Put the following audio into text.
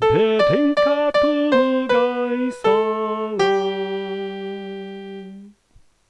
Betting.